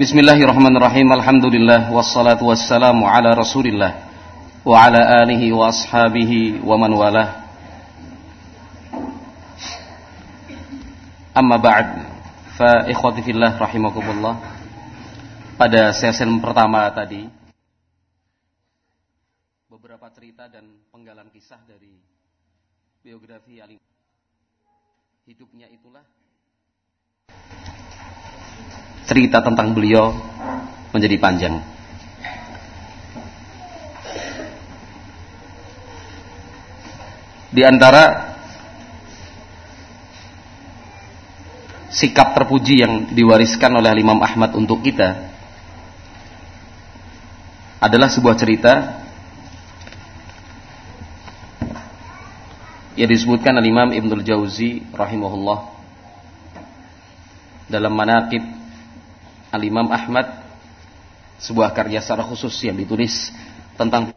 Bismillahirrahmanirrahim. Alhamdulillah wassalatu wassalamu ala Rasulillah wa ala alihi wa ashabihi wa man walah. Amma ba'd. Fa ikhwati fillah rahimakumullah. Pada sesi pertama tadi beberapa cerita dan penggalan kisah dari biografi alim hidupnya itulah cerita tentang beliau menjadi panjang. Di antara sikap terpuji yang diwariskan oleh Imam Ahmad untuk kita adalah sebuah cerita yang disebutkan oleh Imam Ibnul Jauzi rahimahullah dalam manaqib Al-Imam Ahmad sebuah karya secara khusus yang ditulis tentang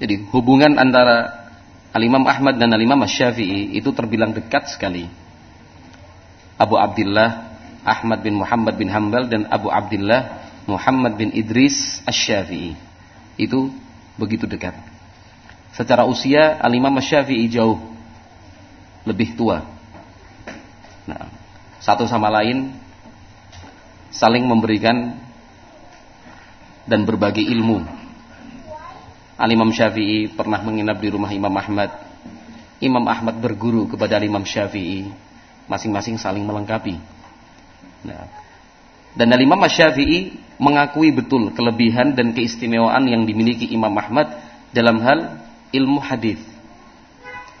Jadi hubungan antara Al-Imam Ahmad dan Al-Imam Syafi'i itu terbilang dekat sekali. Abu Abdullah Ahmad bin Muhammad bin Hambal dan Abu Abdullah Muhammad bin Idris Asy-Syafi'i. Itu begitu dekat. Secara usia Al-Imam Syafi'i jauh lebih tua. Nah, satu sama lain saling memberikan dan berbagi ilmu. Al-Imam Syafi'i pernah menginap di rumah Imam Ahmad. Imam Ahmad berguru kepada Imam Syafi'i. Masing-masing saling melengkapi. Nah, dan Al-Imam Syafi'i mengakui betul kelebihan dan keistimewaan yang dimiliki Imam Ahmad dalam hal ilmu hadis.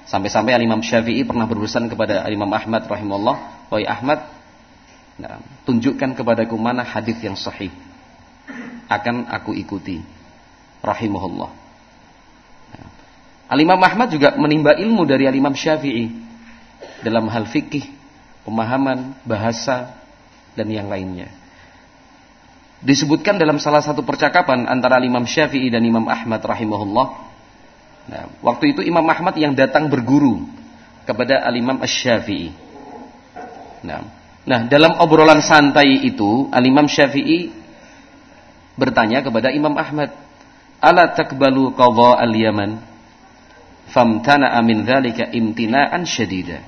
Sampai-sampai Imam Syafi'i pernah berurusan kepada Imam Ahmad rahimahullah, "Wahai Ahmad, nah, tunjukkan kepadaku mana hadis yang sahih. Akan aku ikuti." Rahimahullah. Nah, Al-Imam Ahmad juga menimba ilmu dari Al-Imam Syafi'i dalam hal fikih, pemahaman, bahasa, dan yang lainnya disebutkan dalam salah satu percakapan antara Imam Syafi'i dan Imam Ahmad rahimahullah. Nah, waktu itu Imam Ahmad yang datang berguru kepada Al-Imam Asy-Syafi'i. Nah, nah, dalam obrolan santai itu Al-Imam Syafi'i bertanya kepada Imam Ahmad, "Ala takbalu qadha al-Yaman?" Famtana min dzalika imtina'an syadida.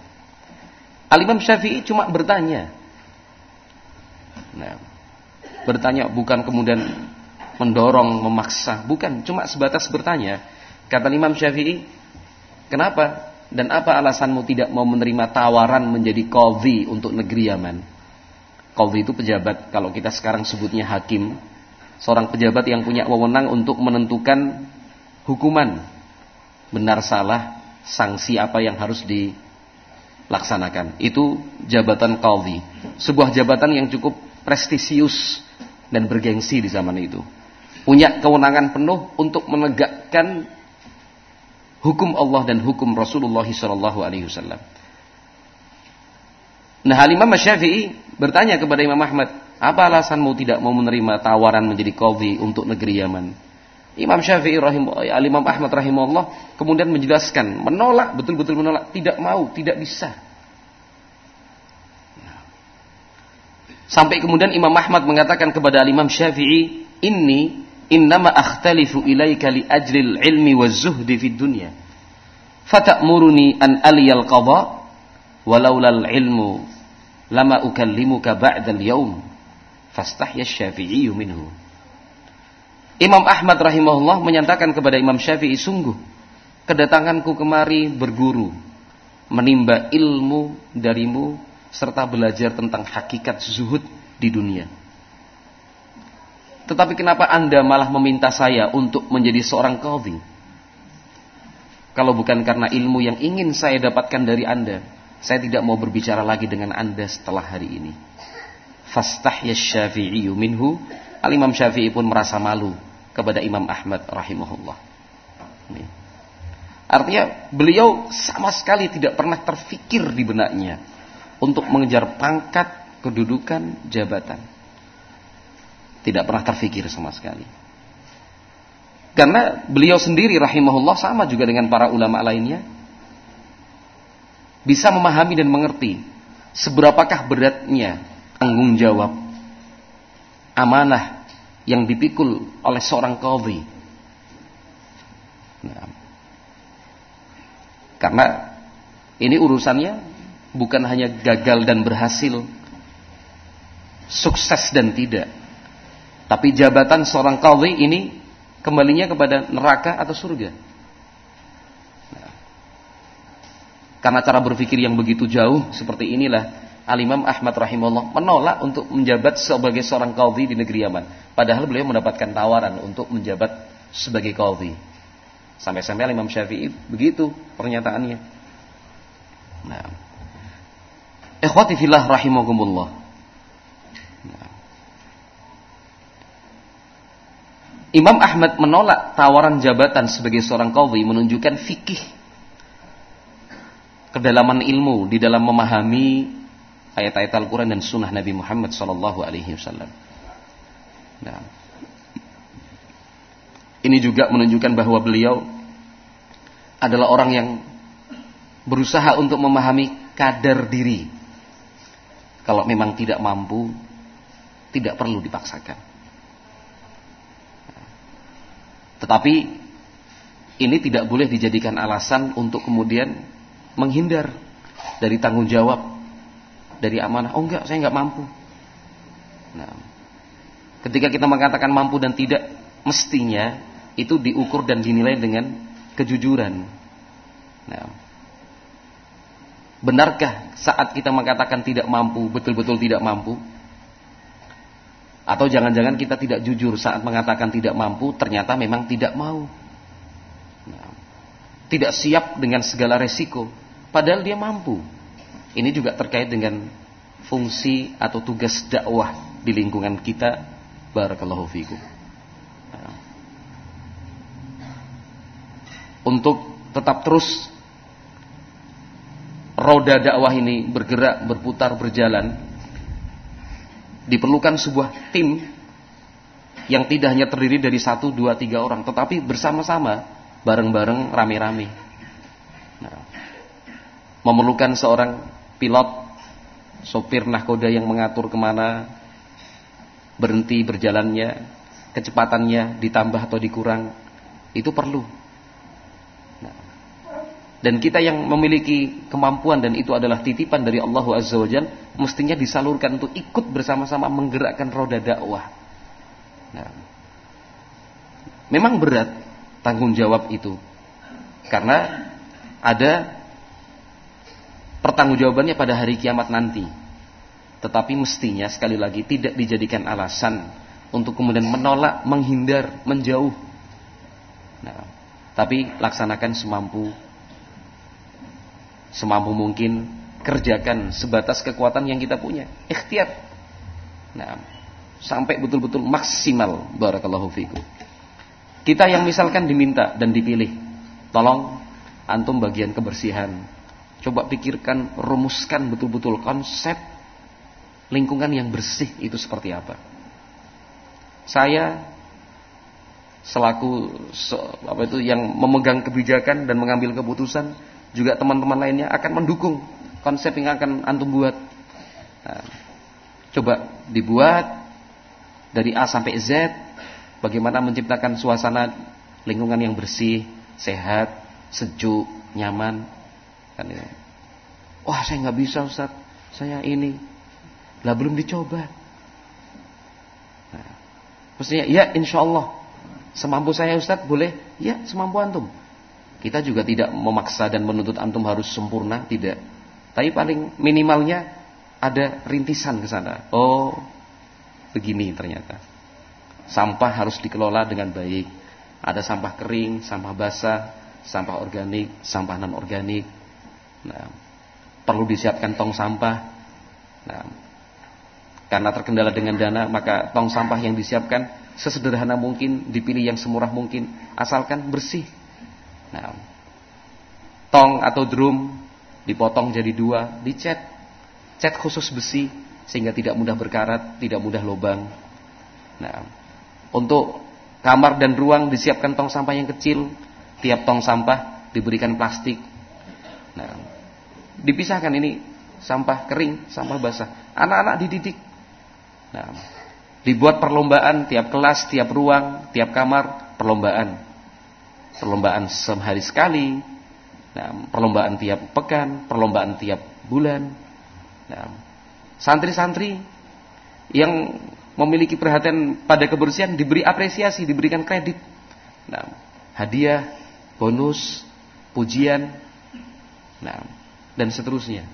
Al-Imam Syafi'i cuma bertanya. Nah, bertanya bukan kemudian mendorong, memaksa, bukan, cuma sebatas bertanya. Kata Imam Syafi'i, kenapa dan apa alasanmu tidak mau menerima tawaran menjadi qadhi untuk negeri Yaman? Qadhi itu pejabat, kalau kita sekarang sebutnya hakim, seorang pejabat yang punya wewenang untuk menentukan hukuman benar salah, sanksi apa yang harus dilaksanakan. Itu jabatan qadhi. Sebuah jabatan yang cukup prestisius dan bergengsi di zaman itu. Punya kewenangan penuh untuk menegakkan hukum Allah dan hukum Rasulullah Shallallahu. Nah, Imam Syafi'i bertanya kepada Imam Ahmad, apa alasanmu tidak mau menerima tawaran menjadi qadhi untuk negeri Yaman? Imam Syafi'i rahim Imam Ahmad rahimahullah kemudian menjelaskan, menolak, betul-betul menolak, tidak mau, tidak bisa. Sampai kemudian Imam Ahmad mengatakan kepada Imam Syafi'i, "Inni innama akhtalifu ilaika li ajlil ilmi wa zuhdi fid dunya. Fata'muruni an aliyal qadha walaulal ilmu lama ukallimuka ba'dal yaum." Fastahya Syafi'i minhu. Imam Ahmad rahimahullah menyatakan kepada Imam Syafi'i sungguh kedatanganku kemari berguru menimba ilmu darimu serta belajar tentang hakikat zuhud di dunia. Tetapi kenapa Anda malah meminta saya untuk menjadi seorang qadhi? Kalau bukan karena ilmu yang ingin saya dapatkan dari Anda, saya tidak mau berbicara lagi dengan Anda setelah hari ini. Fastahya Syafi'i minhu, Al-Imam Syafi'i pun merasa malu kepada Imam Ahmad rahimahullah. Ini. Artinya beliau sama sekali tidak pernah terfikir di benaknya untuk mengejar pangkat, kedudukan, jabatan. Tidak pernah terfikir sama sekali. Karena beliau sendiri rahimahullah sama juga dengan para ulama lainnya bisa memahami dan mengerti seberapakah beratnya tanggung jawab amanah yang dipikul oleh seorang qadhi. Nah, karena ini urusannya bukan hanya gagal dan berhasil, sukses dan tidak. Tapi jabatan seorang qadhi ini kembalinya kepada neraka atau surga. Nah, karena cara berpikir yang begitu jauh seperti inilah Al-Imam Ahmad rahimahullah menolak untuk menjabat sebagai seorang qadhi di negeri Yaman. Padahal beliau mendapatkan tawaran untuk menjabat sebagai qadhi. Sampai-sampai Imam Syafi'i begitu pernyataannya. Nah. Ikhwati fillah rahimakumullah. Imam Ahmad menolak tawaran jabatan sebagai seorang qadhi menunjukkan fikih kedalaman ilmu di dalam memahami ayat-ayat Al-Quran dan Sunnah Nabi Muhammad Sallallahu Alaihi Wasallam. Nah, ini juga menunjukkan bahwa beliau adalah orang yang berusaha untuk memahami kadar diri. Kalau memang tidak mampu, tidak perlu dipaksakan. Tetapi ini tidak boleh dijadikan alasan untuk kemudian menghindar dari tanggung jawab, dari amanah. Oh enggak, saya enggak mampu. Nah, ketika kita mengatakan mampu dan tidak, mestinya itu diukur dan dinilai dengan kejujuran. Nah, benarkah saat kita mengatakan tidak mampu, betul-betul tidak mampu? Atau jangan-jangan kita tidak jujur saat mengatakan tidak mampu, ternyata memang tidak mau. Nah, tidak siap dengan segala resiko, padahal dia mampu. Ini juga terkait dengan fungsi atau tugas dakwah di lingkungan kita. Barakallahu fikum. Nah, untuk tetap terus roda dakwah ini bergerak, berputar, berjalan, diperlukan sebuah tim yang tidak hanya terdiri dari satu, dua, tiga orang, tetapi bersama-sama, bareng-bareng, rame-rame. Nah, memerlukan seorang pilot, sopir nahkoda yang mengatur ke mana, berhenti berjalannya, kecepatannya ditambah atau dikurang, itu perlu. Dan kita yang memiliki kemampuan dan itu adalah titipan dari Allah Azza wa Jal, mestinya disalurkan untuk ikut bersama-sama menggerakkan roda dakwah. Nah, memang berat tanggung jawab itu. Karena ada pertanggungjawabannya pada hari kiamat nanti. Tetapi mestinya sekali lagi tidak dijadikan alasan untuk kemudian menolak, menghindar, menjauh. Nah, tapi laksanakan semampu semampu mungkin kerjakan sebatas kekuatan yang kita punya. Ikhtiar. Nah sampai betul-betul maksimal. Barakallahu fikum. Kita yang misalkan diminta dan dipilih tolong antum bagian kebersihan. Coba pikirkan rumuskan betul-betul konsep lingkungan yang bersih itu seperti apa. Saya selaku apa itu yang memegang kebijakan dan mengambil keputusan juga teman-teman lainnya akan mendukung konsep yang akan antum buat. Nah, coba dibuat dari A sampai Z, bagaimana menciptakan suasana lingkungan yang bersih, sehat, sejuk, nyaman. Kan. Wah saya nggak bisa Ustaz, saya ini, lah belum dicoba. Nah, maksudnya ya insya Allah semampu saya Ustaz boleh, ya semampu antum. Kita juga tidak memaksa dan menuntut antum harus sempurna, tidak. Tapi paling minimalnya ada rintisan ke sana. Oh, begini ternyata. Sampah harus dikelola dengan baik. Ada sampah kering, sampah basah, sampah organik, sampah non organik. Nah, perlu disiapkan tong sampah. Nah, karena terkendala dengan dana, maka tong sampah yang disiapkan sesederhana mungkin, dipilih yang semurah mungkin, asalkan bersih. Nah, tong atau drum dipotong jadi dua, dicat, cat khusus besi sehingga tidak mudah berkarat, tidak mudah lubang. Nah, untuk Kamar dan ruang disiapkan tong sampah yang kecil. Tiap tong sampah diberikan plastik. Nah, dipisahkan ini sampah kering, sampah basah. Anak-anak dididik. Nah, dibuat perlombaan tiap kelas, tiap ruang, tiap kamar, perlombaan. Perlombaan sehari sekali. Nah, perlombaan tiap pekan, perlombaan tiap bulan. Nah, santri-santri yang memiliki perhatian pada kebersihan diberi apresiasi, diberikan kredit. Nah, hadiah, bonus, pujian, nah, dan seterusnya.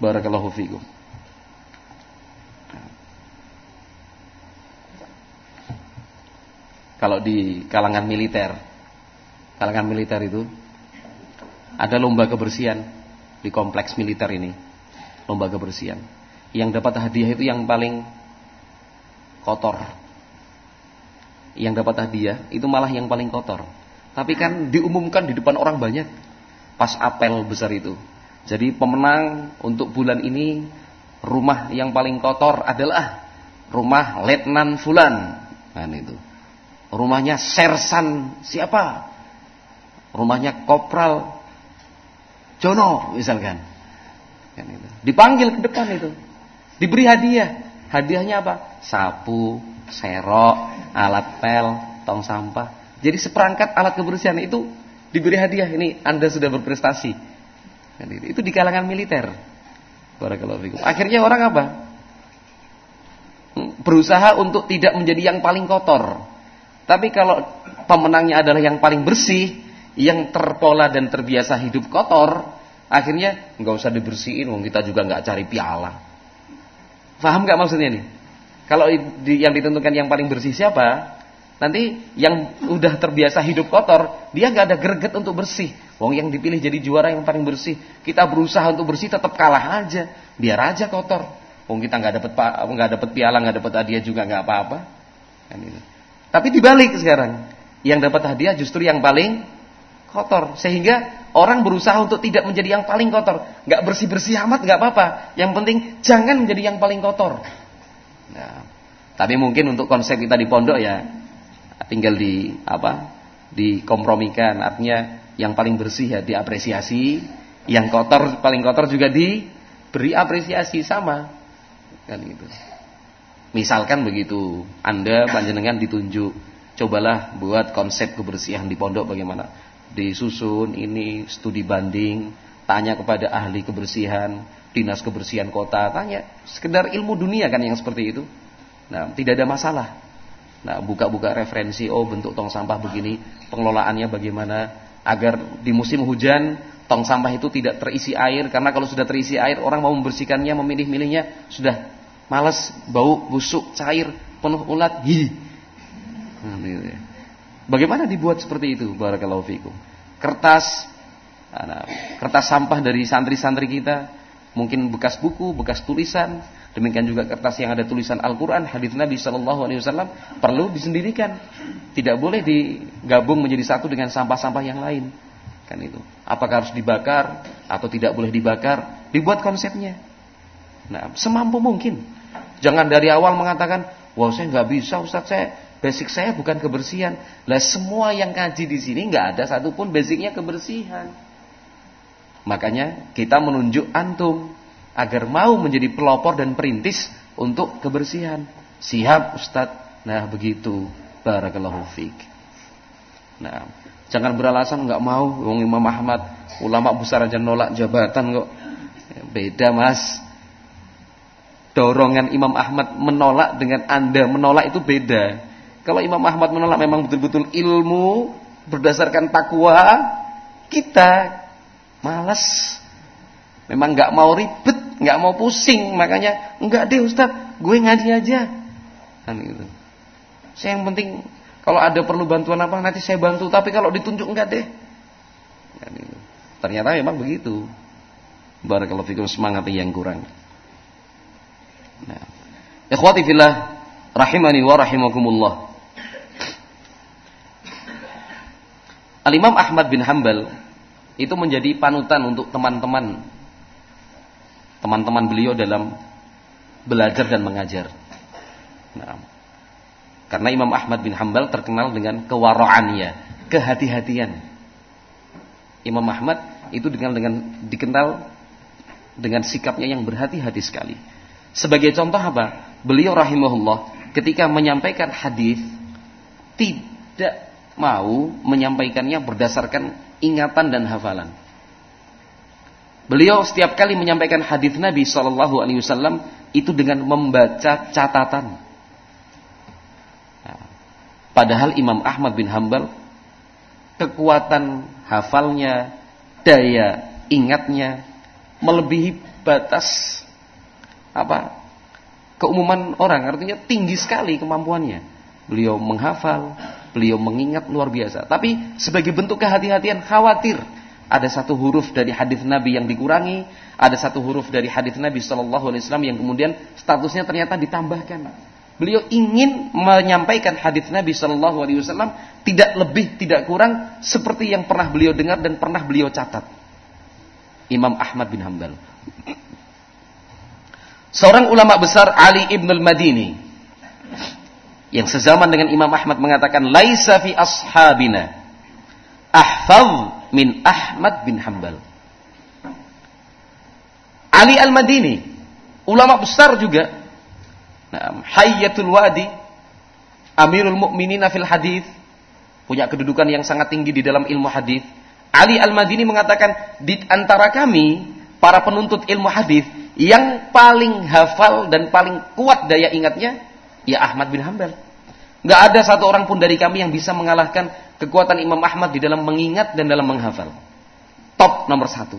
Barakallahu fikum. Kalau di kalangan militer, kalangan militer itu ada lomba kebersihan di kompleks militer ini, lomba kebersihan. Yang dapat hadiah itu yang paling kotor. Yang dapat hadiah itu malah yang paling kotor. Tapi kan diumumkan di depan orang banyak pas apel besar itu. Jadi pemenang untuk bulan ini rumah yang paling kotor adalah rumah Letnan Fulan. Kan itu. Rumahnya Sersan siapa? Rumahnya Kopral Jono misalkan. Kan itu. Dipanggil ke depan itu. Diberi hadiah. Hadiahnya apa? Sapu, serok, alat pel, tong sampah. Jadi seperangkat alat kebersihan itu diberi hadiah. Ini Anda sudah berprestasi. Kan itu di kalangan militer. Akhirnya orang apa? Hmm, berusaha untuk tidak menjadi yang paling kotor. Tapi kalau pemenangnya adalah yang paling bersih, yang terpola dan terbiasa hidup kotor, akhirnya nggak usah dibersihin, kita juga nggak cari piala. Faham nggak maksudnya nih? Kalau yang ditentukan yang paling bersih siapa? Nanti yang udah terbiasa hidup kotor, dia nggak ada greget untuk bersih. Wong yang dipilih jadi juara yang paling bersih, kita berusaha untuk bersih tetap kalah aja. Biar aja kotor. Wong kita nggak dapat nggak dapat piala, nggak dapat hadiah juga nggak apa-apa. Kan Tapi dibalik sekarang, yang dapat hadiah justru yang paling kotor. Sehingga orang berusaha untuk tidak menjadi yang paling kotor. Nggak bersih-bersih amat nggak apa-apa. Yang penting jangan menjadi yang paling kotor. Nah, tapi mungkin untuk konsep kita di pondok ya tinggal di apa? dikompromikan. Artinya yang paling bersih ya diapresiasi, yang kotor paling kotor juga diberi apresiasi sama. Kan gitu. Misalkan begitu, Anda panjenengan ditunjuk, cobalah buat konsep kebersihan di pondok bagaimana? Disusun ini studi banding, tanya kepada ahli kebersihan, dinas kebersihan kota, tanya sekedar ilmu dunia kan yang seperti itu. Nah, tidak ada masalah. Nah, buka-buka referensi, oh bentuk tong sampah begini, pengelolaannya bagaimana agar di musim hujan tong sampah itu tidak terisi air karena kalau sudah terisi air orang mau membersihkannya, memilih-milihnya sudah malas, bau, busuk, cair, penuh ulat, hi. Nah. Bagaimana dibuat seperti itu? Barakallahu fikum. Kertas kertas sampah dari santri-santri kita mungkin bekas buku, bekas tulisan, demikian juga kertas yang ada tulisan Al-Qur'an, hadis Nabi sallallahu alaihi wasallam perlu disendirikan. Tidak boleh digabung menjadi satu dengan sampah-sampah yang lain. Kan itu. Apakah harus dibakar atau tidak boleh dibakar? Dibuat konsepnya. Nah, semampu mungkin. Jangan dari awal mengatakan, "Wah, saya nggak bisa, Ustaz, saya basic saya bukan kebersihan." Lah semua yang kaji di sini nggak ada satupun basicnya kebersihan. Makanya kita menunjuk antum agar mau menjadi pelopor dan perintis untuk kebersihan. Siap Ustadz. Nah begitu. Barakallahu fiqh. Nah, jangan beralasan nggak mau wong Imam Ahmad ulama besar aja nolak jabatan kok. Beda Mas. Dorongan Imam Ahmad menolak dengan Anda menolak itu beda. Kalau Imam Ahmad menolak memang betul-betul ilmu berdasarkan takwa, kita Males. Memang nggak mau ribet, nggak mau pusing, makanya enggak deh Ustaz, gue ngaji aja. Kan gitu. Saya yang penting kalau ada perlu bantuan apa nanti saya bantu, tapi kalau ditunjuk enggak deh. Kan gitu. Ternyata memang begitu. Barakallahu fikum semangat yang kurang. Nah. Ikhwati fillah rahimani wa rahimakumullah. Al-Imam Ahmad bin Hambal itu menjadi panutan untuk teman-teman teman-teman beliau dalam belajar dan mengajar. Nah, Karena Imam Ahmad bin Hambal terkenal dengan kewara'annya, kehati-hatian. Imam Ahmad itu dengan dengan dikenal dengan sikapnya yang berhati-hati sekali. Sebagai contoh apa? Beliau rahimahullah ketika menyampaikan hadis tidak mau menyampaikannya berdasarkan ingatan dan hafalan. Beliau setiap kali menyampaikan hadis Nabi Shallallahu Alaihi Wasallam itu dengan membaca catatan. Nah, padahal Imam Ahmad bin Hambal kekuatan hafalnya, daya ingatnya melebihi batas apa keumuman orang artinya tinggi sekali kemampuannya beliau menghafal beliau mengingat luar biasa tapi sebagai bentuk kehati-hatian khawatir ada satu huruf dari hadis Nabi yang dikurangi, ada satu huruf dari hadis Nabi Wasallam yang kemudian statusnya ternyata ditambahkan. Beliau ingin menyampaikan hadis Nabi Wasallam tidak lebih tidak kurang seperti yang pernah beliau dengar dan pernah beliau catat. Imam Ahmad bin Hambal. Seorang ulama besar Ali ibn al-Madini yang sezaman dengan Imam Ahmad mengatakan laisa fi ashabina ahfaz min Ahmad bin Hambal. Ali al-Madini, ulama besar juga. Nah, Hayyatul Wadi, Amirul Mukminin fil hadis, punya kedudukan yang sangat tinggi di dalam ilmu hadis. Ali al-Madini mengatakan di antara kami para penuntut ilmu hadis yang paling hafal dan paling kuat daya ingatnya ya Ahmad bin Hambal. Gak ada satu orang pun dari kami yang bisa mengalahkan kekuatan Imam Ahmad di dalam mengingat dan dalam menghafal. Top nomor satu.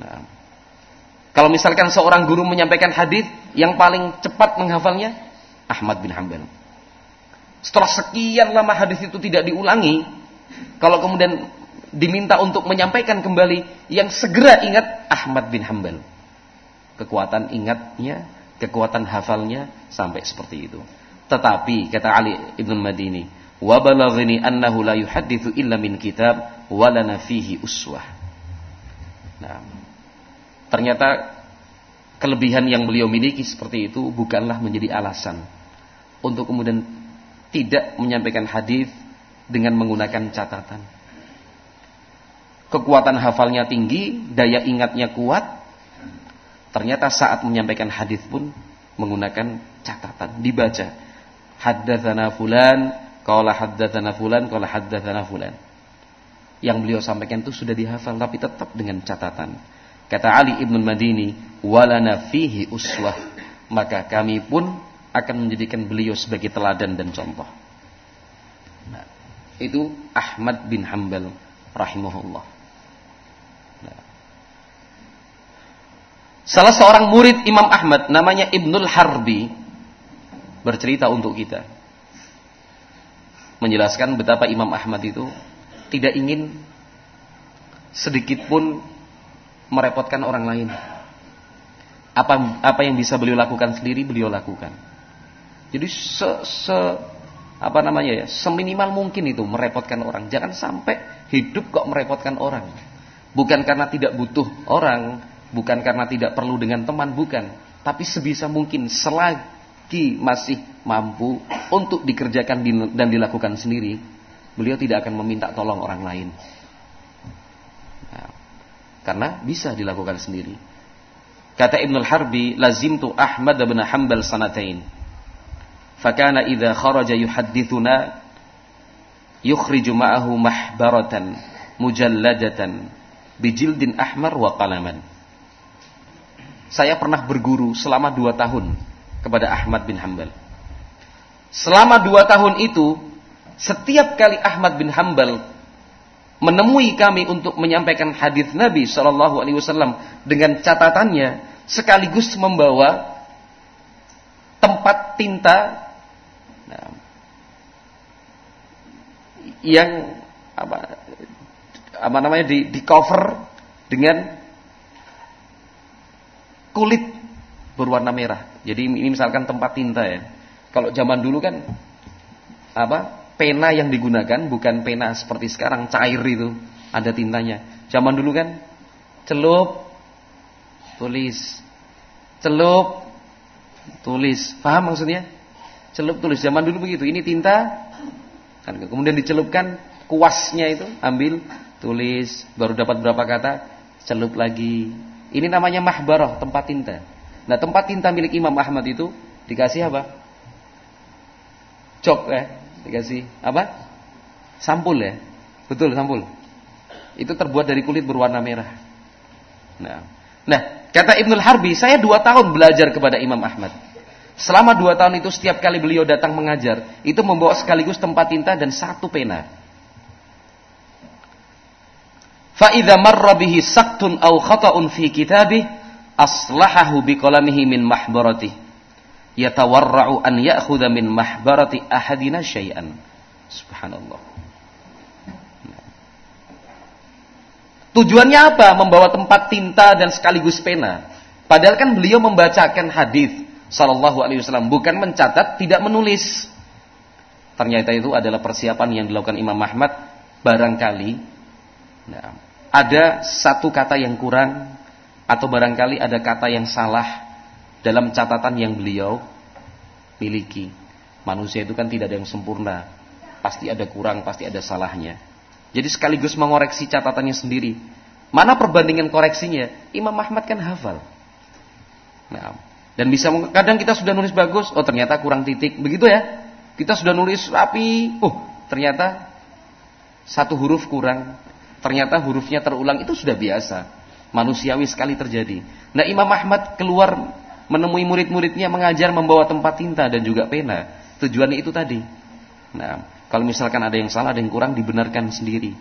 Nah, kalau misalkan seorang guru menyampaikan hadis yang paling cepat menghafalnya, Ahmad bin Hanbal. Setelah sekian lama hadis itu tidak diulangi, kalau kemudian diminta untuk menyampaikan kembali, yang segera ingat Ahmad bin Hanbal. Kekuatan ingatnya, kekuatan hafalnya sampai seperti itu. Tetapi kata Ali Ibn Madini, wa balaghni annahu la yuhadditsu illa min kitab wa lana fihi uswah. Nah, ternyata kelebihan yang beliau miliki seperti itu bukanlah menjadi alasan untuk kemudian tidak menyampaikan hadis dengan menggunakan catatan. Kekuatan hafalnya tinggi, daya ingatnya kuat. Ternyata saat menyampaikan hadis pun menggunakan catatan, dibaca haddatsana fulan, qala haddatsana fulan, qala haddatsana fulan. Yang beliau sampaikan itu sudah dihafal tapi tetap dengan catatan. Kata Ali Ibn Madini, walana fihi uswah. Maka kami pun akan menjadikan beliau sebagai teladan dan contoh. Nah, itu Ahmad bin Hambal rahimahullah. Salah seorang murid Imam Ahmad namanya Ibnul Harbi bercerita untuk kita. Menjelaskan betapa Imam Ahmad itu tidak ingin sedikit pun merepotkan orang lain. Apa apa yang bisa beliau lakukan sendiri beliau lakukan. Jadi se, se apa namanya ya, seminimal mungkin itu merepotkan orang. Jangan sampai hidup kok merepotkan orang. Bukan karena tidak butuh orang, bukan karena tidak perlu dengan teman, bukan. Tapi sebisa mungkin selagi masih mampu untuk dikerjakan dan dilakukan sendiri, beliau tidak akan meminta tolong orang lain. Nah, karena bisa dilakukan sendiri. Kata Ibn al-Harbi, lazimtu Ahmad bin Hanbal sanatain. Fakana idha kharaja yuhaddithuna yukhriju ma'ahu mahbaratan mujalladatan bijildin ahmar wa qalaman. Saya pernah berguru selama dua tahun kepada Ahmad bin Hambal. Selama dua tahun itu, setiap kali Ahmad bin Hambal menemui kami untuk menyampaikan hadis Nabi Shallallahu Alaihi Wasallam dengan catatannya, sekaligus membawa tempat tinta nah, yang apa, apa namanya di, di cover dengan kulit berwarna merah. Jadi ini misalkan tempat tinta ya. Kalau zaman dulu kan apa? Pena yang digunakan bukan pena seperti sekarang cair itu, ada tintanya. Zaman dulu kan celup tulis. Celup tulis. Paham maksudnya? celup tulis zaman dulu begitu. Ini tinta kan kemudian dicelupkan kuasnya itu ambil tulis baru dapat berapa kata celup lagi. Ini namanya mahbarah, tempat tinta. Nah, tempat tinta milik Imam Ahmad itu dikasih apa? Cok ya, dikasih apa? Sampul ya. Betul, sampul. Itu terbuat dari kulit berwarna merah. Nah, nah kata Ibnul Harbi, saya dua tahun belajar kepada Imam Ahmad. Selama dua tahun itu setiap kali beliau datang mengajar, itu membawa sekaligus tempat tinta dan satu pena. Fa'idha marra bihi saktun au khata'un fi kitabih, aslahahu biqalamihi min mahbarati. Yatawarra'u an ya'khudha min mahbarati ahadina syai'an. Subhanallah. Tujuannya apa? Membawa tempat tinta dan sekaligus pena. Padahal kan beliau membacakan hadis sallallahu alaihi wasallam, bukan mencatat, tidak menulis. Ternyata itu adalah persiapan yang dilakukan Imam Ahmad barangkali nah, ada satu kata yang kurang atau barangkali ada kata yang salah dalam catatan yang beliau miliki. Manusia itu kan tidak ada yang sempurna. Pasti ada kurang, pasti ada salahnya. Jadi sekaligus mengoreksi catatannya sendiri. Mana perbandingan koreksinya? Imam Ahmad kan hafal. Nah, dan bisa kadang kita sudah nulis bagus, oh ternyata kurang titik, begitu ya? Kita sudah nulis rapi, oh ternyata satu huruf kurang, ternyata hurufnya terulang itu sudah biasa, manusiawi sekali terjadi. Nah Imam Ahmad keluar menemui murid-muridnya mengajar membawa tempat tinta dan juga pena. Tujuannya itu tadi. Nah, kalau misalkan ada yang salah, ada yang kurang, dibenarkan sendiri.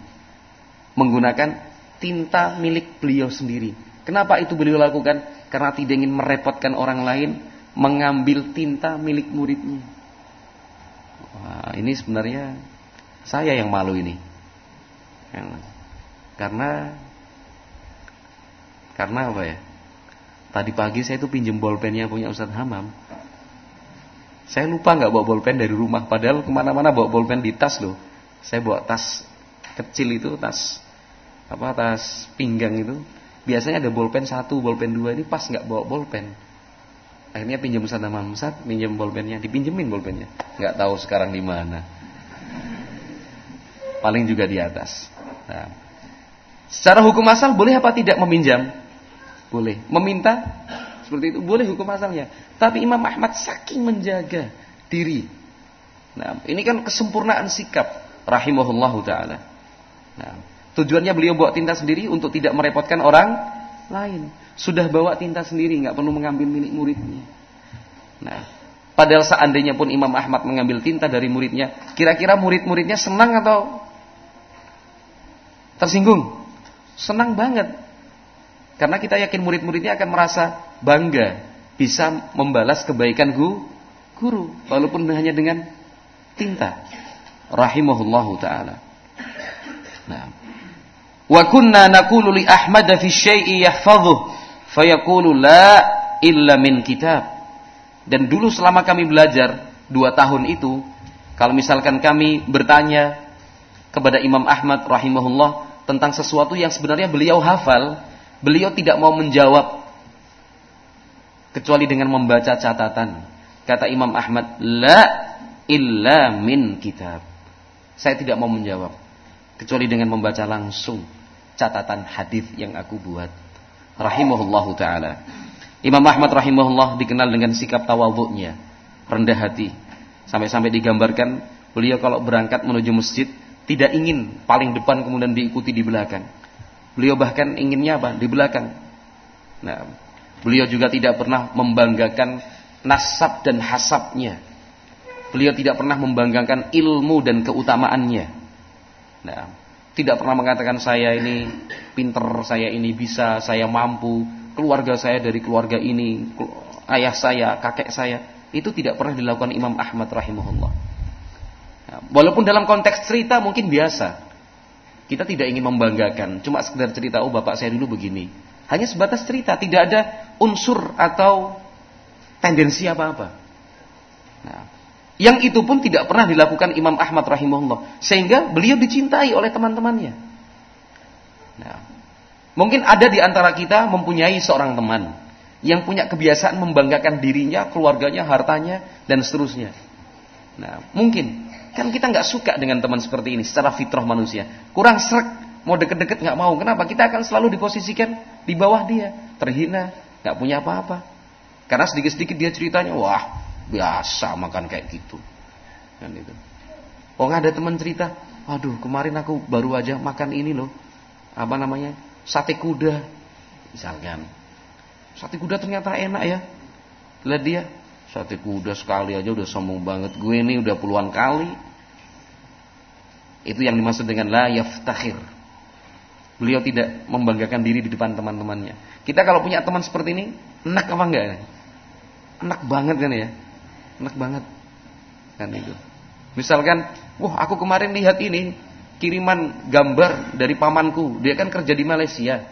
Menggunakan tinta milik beliau sendiri. Kenapa itu beliau lakukan? Karena tidak ingin merepotkan orang lain mengambil tinta milik muridnya. Wah, ini sebenarnya saya yang malu ini. Karena karena apa ya? Tadi pagi saya itu pinjem bolpennya punya Ustadz Hamam. Saya lupa nggak bawa bolpen dari rumah, padahal ke mana-mana bawa bolpen di tas loh. Saya bawa tas kecil itu, tas apa tas pinggang itu. Biasanya ada bolpen satu, bolpen dua ini pas nggak bawa bolpen. Akhirnya pinjam Ustaz sama Ustaz, pinjam bolpennya, dipinjemin bolpennya. Nggak tahu sekarang di mana. Paling juga di atas. Nah. Secara hukum asal boleh apa tidak meminjam? Boleh. Meminta seperti itu boleh hukum asalnya. Tapi Imam Ahmad saking menjaga diri. Nah, ini kan kesempurnaan sikap rahimahullahu taala. Nah, tujuannya beliau bawa tinta sendiri untuk tidak merepotkan orang lain. Sudah bawa tinta sendiri, nggak perlu mengambil milik muridnya. Nah, padahal seandainya pun Imam Ahmad mengambil tinta dari muridnya, kira-kira murid-muridnya senang atau tersinggung? Senang banget. Karena kita yakin murid-muridnya akan merasa bangga bisa membalas kebaikan guru, walaupun hanya dengan tinta. Rahimahullahu taala. Nah. Wa kunna naqulu li Ahmad fi syai'i yahfadhuh fayaqulu la illa min kitab. Dan dulu selama kami belajar dua tahun itu, kalau misalkan kami bertanya kepada Imam Ahmad rahimahullah tentang sesuatu yang sebenarnya beliau hafal, Beliau tidak mau menjawab kecuali dengan membaca catatan. Kata Imam Ahmad, la illa min kitab. Saya tidak mau menjawab kecuali dengan membaca langsung catatan hadis yang aku buat. Rahimahullahu taala. Imam Ahmad rahimahullah dikenal dengan sikap tawadhu'nya, rendah hati. Sampai-sampai digambarkan beliau kalau berangkat menuju masjid tidak ingin paling depan kemudian diikuti di belakang. Beliau bahkan inginnya apa? Di belakang. Nah, beliau juga tidak pernah membanggakan nasab dan hasabnya. Beliau tidak pernah membanggakan ilmu dan keutamaannya. Nah, tidak pernah mengatakan saya ini pinter, saya ini bisa, saya mampu, keluarga saya dari keluarga ini, ayah saya, kakek saya. Itu tidak pernah dilakukan Imam Ahmad rahimahullah. Nah, walaupun dalam konteks cerita mungkin biasa. Kita tidak ingin membanggakan, cuma sekedar cerita, oh bapak saya dulu begini. Hanya sebatas cerita, tidak ada unsur atau tendensi apa-apa. Nah, yang itu pun tidak pernah dilakukan Imam Ahmad rahimahullah. Sehingga beliau dicintai oleh teman-temannya. Nah, mungkin ada di antara kita mempunyai seorang teman yang punya kebiasaan membanggakan dirinya, keluarganya, hartanya, dan seterusnya. Nah, mungkin kan kita nggak suka dengan teman seperti ini secara fitrah manusia. Kurang serak, mau deket-deket nggak mau. Kenapa? Kita akan selalu diposisikan di bawah dia, terhina, nggak punya apa-apa. Karena sedikit-sedikit dia ceritanya, wah biasa makan kayak gitu. Kan itu. Oh nggak ada teman cerita, aduh kemarin aku baru aja makan ini loh, apa namanya sate kuda, misalkan. Sate kuda ternyata enak ya. Lihat dia, Sate kuda sekali aja udah sombong banget. Gue ini udah puluhan kali. Itu yang dimaksud dengan la yaftakhir. Beliau tidak membanggakan diri di depan teman-temannya. Kita kalau punya teman seperti ini, enak apa enggak? Enak banget kan ya? Enak banget. Kan itu. Misalkan, wah aku kemarin lihat ini kiriman gambar dari pamanku. Dia kan kerja di Malaysia.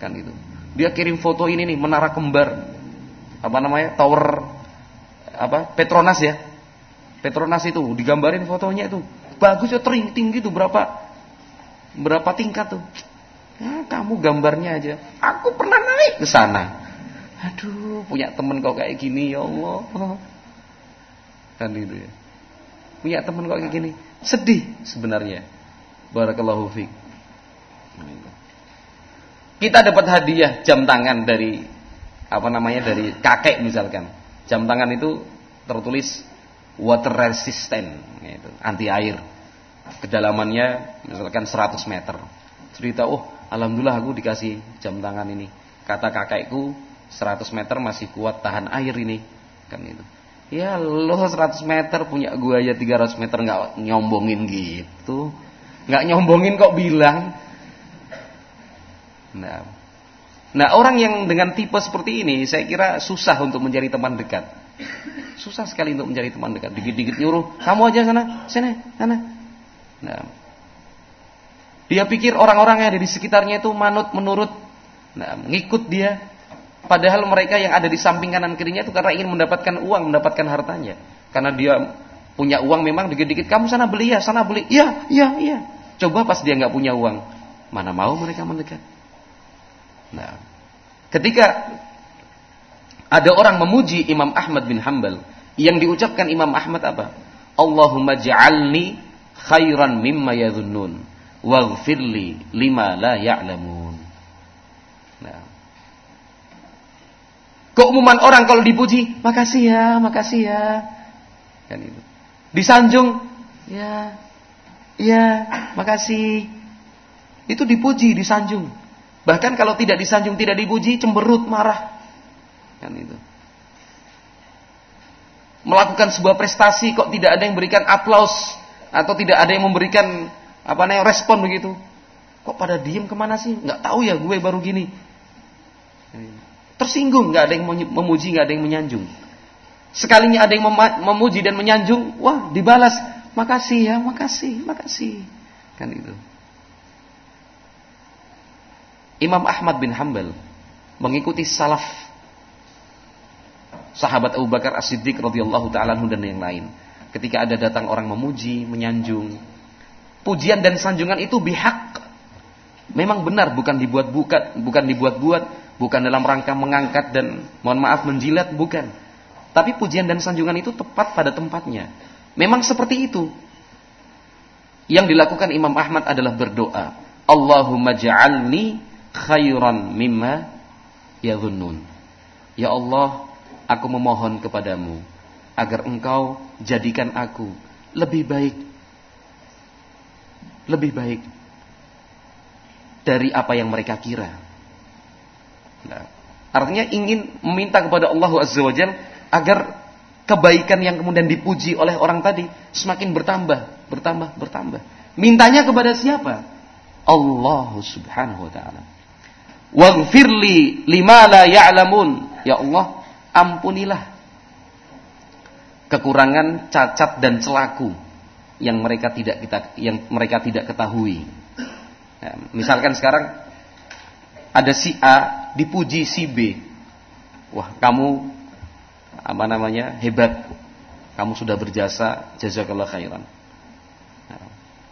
Kan itu. Dia kirim foto ini nih menara kembar. Apa namanya? Tower apa Petronas ya. Petronas itu digambarin fotonya itu. Bagus ya tinggi tuh berapa berapa tingkat tuh. Ya, kamu gambarnya aja. Aku pernah naik ke sana. Aduh, punya temen kok kayak gini ya Allah. Kan itu ya. Punya temen kok kayak gini. Sedih sebenarnya. Barakallahu fiik. Kita dapat hadiah jam tangan dari apa namanya dari kakek misalkan. Jam tangan itu tertulis water resistant, gitu, anti air. Kedalamannya misalkan 100 meter. Cerita, oh alhamdulillah aku dikasih jam tangan ini. Kata kakekku 100 meter masih kuat tahan air ini. Kan itu. Ya lo 100 meter punya gua aja 300 meter nggak nyombongin gitu. nggak nyombongin kok bilang. Nah, Nah orang yang dengan tipe seperti ini saya kira susah untuk mencari teman dekat. Susah sekali untuk mencari teman dekat. Dikit-dikit nyuruh, kamu aja sana, sana, sana. Nah, dia pikir orang-orang yang ada di sekitarnya itu manut menurut, nah, ngikut dia. Padahal mereka yang ada di samping kanan kirinya itu karena ingin mendapatkan uang, mendapatkan hartanya. Karena dia punya uang memang dikit-dikit kamu sana beli ya, sana beli. Iya, iya, iya. Coba pas dia nggak punya uang, mana mau mereka mendekat. Nah, ketika ada orang memuji Imam Ahmad bin Hambal, yang diucapkan Imam Ahmad apa? Allahumma ja'alni khairan mimma yadhunnun waghfirli lima la ya'lamun. Nah. Keumuman orang kalau dipuji, makasih ya, makasih ya. Kan itu. Disanjung, ya, ya, makasih. Itu dipuji, disanjung. Bahkan kalau tidak disanjung, tidak dipuji, cemberut, marah. Kan itu. Melakukan sebuah prestasi kok tidak ada yang memberikan aplaus atau tidak ada yang memberikan apa namanya respon begitu. Kok pada diem ke mana sih? Nggak tahu ya gue baru gini. Tersinggung, nggak ada yang memuji, nggak ada yang menyanjung. Sekalinya ada yang memuji dan menyanjung, wah dibalas, makasih ya, makasih, makasih. Kan itu. Imam Ahmad bin Hambal mengikuti salaf sahabat Abu Bakar As-Siddiq radhiyallahu taala dan yang lain. Ketika ada datang orang memuji, menyanjung, pujian dan sanjungan itu bihak. Memang benar bukan dibuat-buat, bukan dibuat-buat, bukan dalam rangka mengangkat dan mohon maaf menjilat, bukan. Tapi pujian dan sanjungan itu tepat pada tempatnya. Memang seperti itu. Yang dilakukan Imam Ahmad adalah berdoa, Allahumma ja'alni khairan mimma yadhunnun. Ya Allah, aku memohon kepadamu agar engkau jadikan aku lebih baik lebih baik dari apa yang mereka kira. Nah, artinya ingin meminta kepada Allah Azza wa agar kebaikan yang kemudian dipuji oleh orang tadi semakin bertambah, bertambah, bertambah. Mintanya kepada siapa? Allah Subhanahu wa taala. Waghfirli lima la ya'lamun. Ya Allah, ampunilah kekurangan, cacat dan celaku yang mereka tidak kita yang mereka tidak ketahui. Ya, misalkan sekarang ada si A dipuji si B. Wah, kamu apa namanya? hebat. Kamu sudah berjasa, jazakallah khairan. Ya,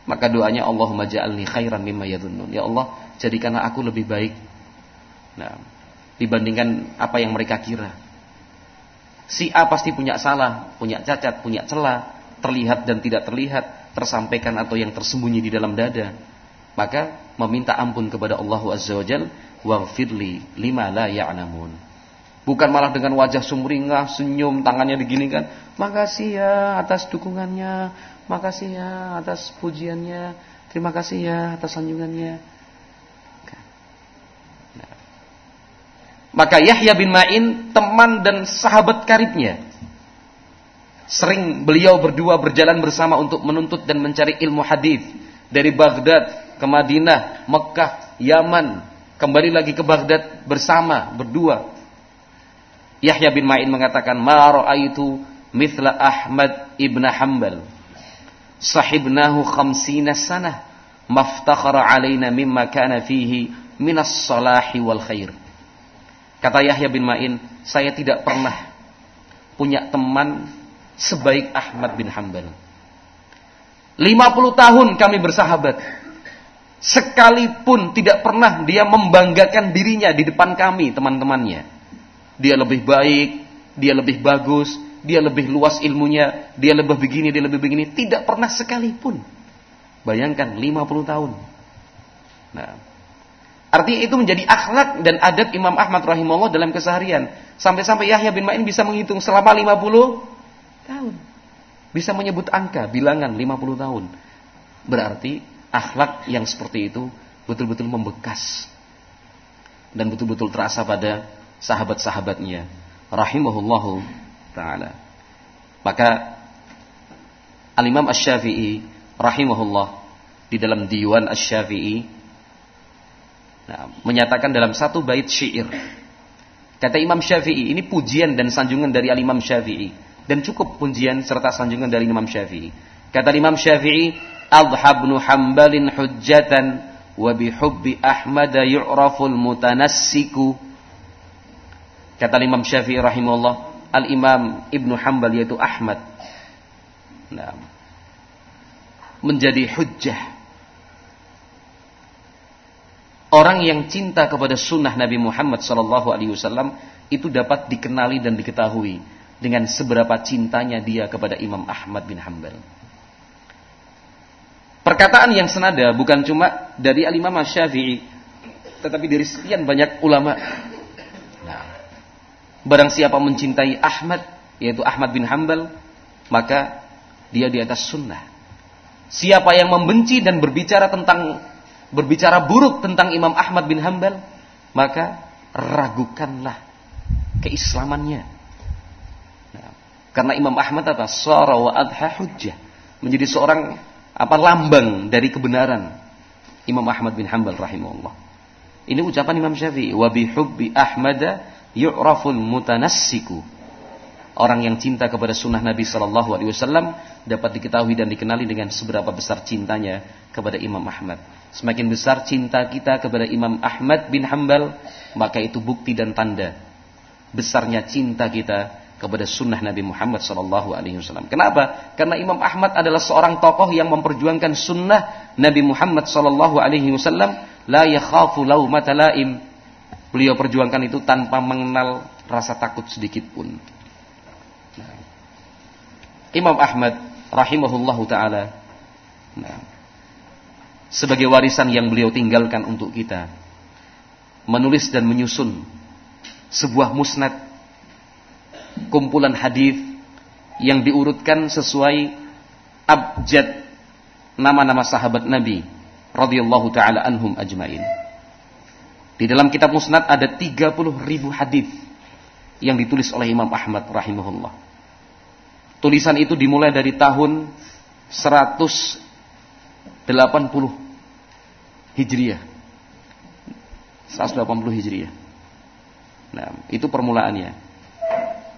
maka doanya Allahumma ja'alni khairan mimma yadhunnun. Ya Allah, jadikanlah aku lebih baik. Nah, dibandingkan apa yang mereka kira. Si A pasti punya salah, punya cacat, punya celah. terlihat dan tidak terlihat, tersampaikan atau yang tersembunyi di dalam dada. Maka meminta ampun kepada Allah Azza wa Jal, waghfirli lima la ya'lamun. Bukan malah dengan wajah sumringah, senyum, tangannya diginikan. Makasih ya atas dukungannya, makasih ya atas pujiannya, terima kasih ya atas sanjungannya. Maka Yahya bin Ma'in teman dan sahabat karibnya Sering beliau berdua berjalan bersama untuk menuntut dan mencari ilmu hadis dari Baghdad ke Madinah, Mekah, Yaman, kembali lagi ke Baghdad bersama berdua. Yahya bin Ma'in mengatakan, "Ma ra'aitu mithla Ahmad ibn Hanbal. Sahibnahu khamsina sanah, maftakhara alaina mimma kana fihi minas salahi wal khair." Kata Yahya bin Ma'in, saya tidak pernah punya teman sebaik Ahmad bin Hanbal. 50 tahun kami bersahabat. Sekalipun tidak pernah dia membanggakan dirinya di depan kami, teman-temannya. Dia lebih baik, dia lebih bagus, dia lebih luas ilmunya, dia lebih begini, dia lebih begini. Tidak pernah sekalipun. Bayangkan 50 tahun. Nah, artinya itu menjadi akhlak dan adat Imam Ahmad rahimahullah dalam keseharian. Sampai-sampai Yahya bin Ma'in bisa menghitung selama 50 tahun. Bisa menyebut angka, bilangan 50 tahun. Berarti akhlak yang seperti itu betul-betul membekas. Dan betul-betul terasa pada sahabat-sahabatnya. Rahimahullahu ta'ala. Maka Al-Imam Ash-Syafi'i rahimahullah di dalam Diwan Ash-Syafi'i nah, menyatakan dalam satu bait syair kata Imam Syafi'i ini pujian dan sanjungan dari Al-Imam Syafi'i dan cukup pujian serta sanjungan dari Imam Syafi'i. Kata Imam Syafi'i, "Adhab bin Hambalin hujjatan wa bihubbi Ahmad yu'raful mutanassiku." Kata Imam Syafi'i rahimahullah, Al-Imam Ibnu Hambal yaitu Ahmad. Nah, menjadi hujjah. Orang yang cinta kepada sunnah Nabi Muhammad sallallahu alaihi wasallam itu dapat dikenali dan diketahui dengan seberapa cintanya dia kepada Imam Ahmad bin Hanbal. Perkataan yang senada bukan cuma dari Al-Imam Syafi'i, tetapi dari sekian banyak ulama. Nah, barang siapa mencintai Ahmad, yaitu Ahmad bin Hanbal, maka dia di atas sunnah. Siapa yang membenci dan berbicara tentang berbicara buruk tentang Imam Ahmad bin Hanbal, maka ragukanlah keislamannya. Karena Imam Ahmad atas suara wa adha hujjah. Menjadi seorang apa lambang dari kebenaran. Imam Ahmad bin Hanbal rahimahullah. Ini ucapan Imam Syafi'i. Wa bihubbi Ahmada yu'raful mutanassiku. Orang yang cinta kepada sunnah Nabi Sallallahu Alaihi Wasallam dapat diketahui dan dikenali dengan seberapa besar cintanya kepada Imam Ahmad. Semakin besar cinta kita kepada Imam Ahmad bin Hanbal, maka itu bukti dan tanda besarnya cinta kita kepada sunnah Nabi Muhammad Wasallam. Kenapa? Karena Imam Ahmad adalah seorang tokoh yang memperjuangkan sunnah Nabi Muhammad Wasallam. La yakhafu laumata laim. Beliau perjuangkan itu tanpa mengenal rasa takut sedikit pun. Nah. Imam Ahmad rahimahullahu taala nah, sebagai warisan yang beliau tinggalkan untuk kita menulis dan menyusun sebuah musnad kumpulan hadis yang diurutkan sesuai abjad nama-nama sahabat Nabi radhiyallahu taala anhum ajmain. Di dalam kitab Musnad ada 30 ribu hadis yang ditulis oleh Imam Ahmad rahimahullah. Tulisan itu dimulai dari tahun 180 Hijriah. 180 Hijriah. Nah, itu permulaannya.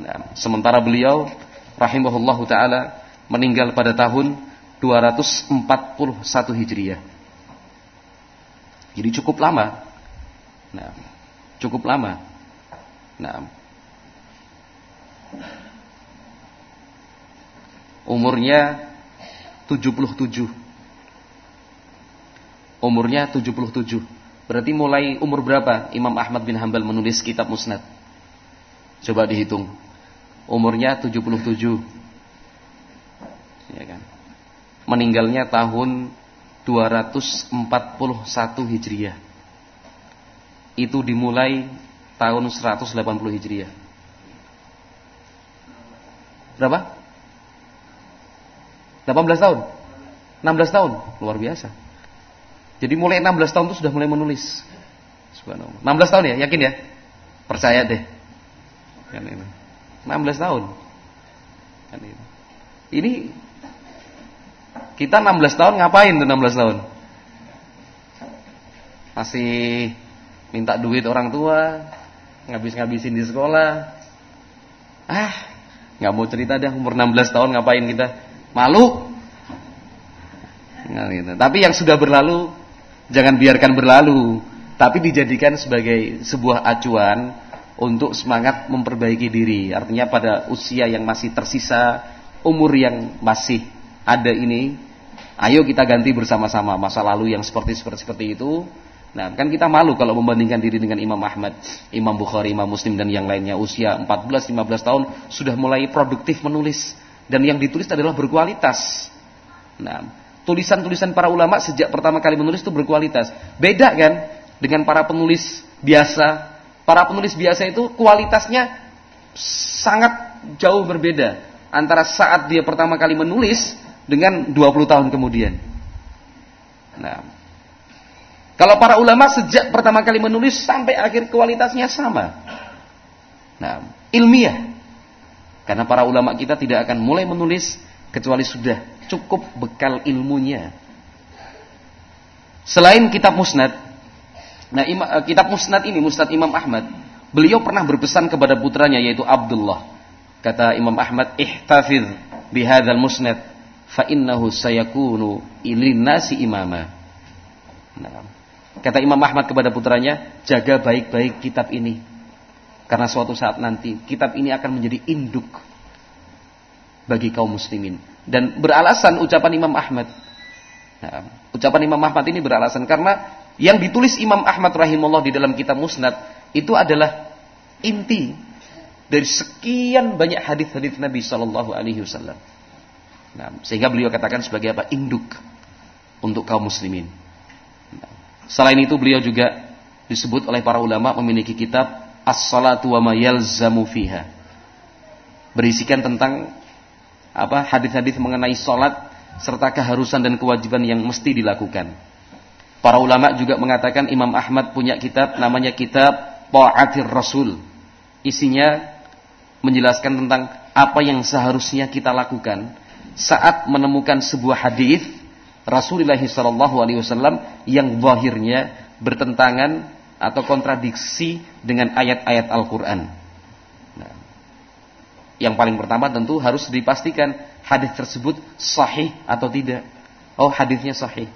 Nah, sementara beliau rahimahullah taala meninggal pada tahun 241 Hijriah. Jadi cukup lama. Nah, cukup lama. Nah, umurnya 77. Umurnya 77. Berarti mulai umur berapa Imam Ahmad bin Hambal menulis kitab Musnad? Coba dihitung umurnya 77. Ya kan? Meninggalnya tahun 241 Hijriah. Itu dimulai tahun 180 Hijriah. Berapa? 18 tahun. 16 tahun, luar biasa. Jadi mulai 16 tahun itu sudah mulai menulis. Subhanallah. 16 tahun ya, yakin ya? Percaya deh. Kan ini. 16 tahun. Kan ini. ini kita 16 tahun ngapain tuh 16 tahun? Masih minta duit orang tua, ngabis-ngabisin di sekolah. Ah, nggak mau cerita dah umur 16 tahun ngapain kita? Malu. Nah, gitu. Tapi yang sudah berlalu jangan biarkan berlalu, tapi dijadikan sebagai sebuah acuan untuk semangat memperbaiki diri. Artinya pada usia yang masih tersisa, umur yang masih ada ini, ayo kita ganti bersama-sama masa lalu yang seperti seperti seperti itu. Nah, kan kita malu kalau membandingkan diri dengan Imam Ahmad, Imam Bukhari, Imam Muslim dan yang lainnya usia 14 15 tahun sudah mulai produktif menulis dan yang ditulis adalah berkualitas. Nah, tulisan-tulisan para ulama sejak pertama kali menulis itu berkualitas. Beda kan dengan para penulis biasa. Para penulis biasa itu kualitasnya sangat jauh berbeda antara saat dia pertama kali menulis dengan 20 tahun kemudian. Nah, kalau para ulama sejak pertama kali menulis sampai akhir kualitasnya sama. Nah, ilmiah. Karena para ulama kita tidak akan mulai menulis kecuali sudah cukup bekal ilmunya. Selain kitab Musnad, nah ima, eh, kitab Musnad ini Musnad Imam Ahmad, beliau pernah berpesan kepada putranya yaitu Abdullah. Kata Imam Ahmad, "Ihtafiz bihadzal musnad fa innahu sayakunu nasi imama." Nah, kata Imam Ahmad kepada putranya, "Jaga baik-baik kitab ini karena suatu saat nanti kitab ini akan menjadi induk bagi kaum muslimin. Dan beralasan ucapan Imam Ahmad. Nah, ucapan Imam Ahmad ini beralasan karena yang ditulis Imam Ahmad rahimahullah di dalam kitab Musnad itu adalah inti dari sekian banyak hadis-hadis Nabi Wasallam. Nah, sehingga beliau katakan sebagai apa induk untuk kaum muslimin. Nah, selain itu beliau juga disebut oleh para ulama memiliki kitab as-salatu wa ma yalzamu fiha. Berisikan tentang apa hadis-hadis mengenai salat serta keharusan dan kewajiban yang mesti dilakukan. Para ulama juga mengatakan Imam Ahmad punya kitab namanya kitab Ta'atir Rasul. Isinya menjelaskan tentang apa yang seharusnya kita lakukan saat menemukan sebuah hadis Rasulullah SAW yang zahirnya bertentangan atau kontradiksi dengan ayat-ayat Al-Quran. Yang paling pertama tentu harus dipastikan hadis tersebut sahih atau tidak. Oh hadisnya sahih.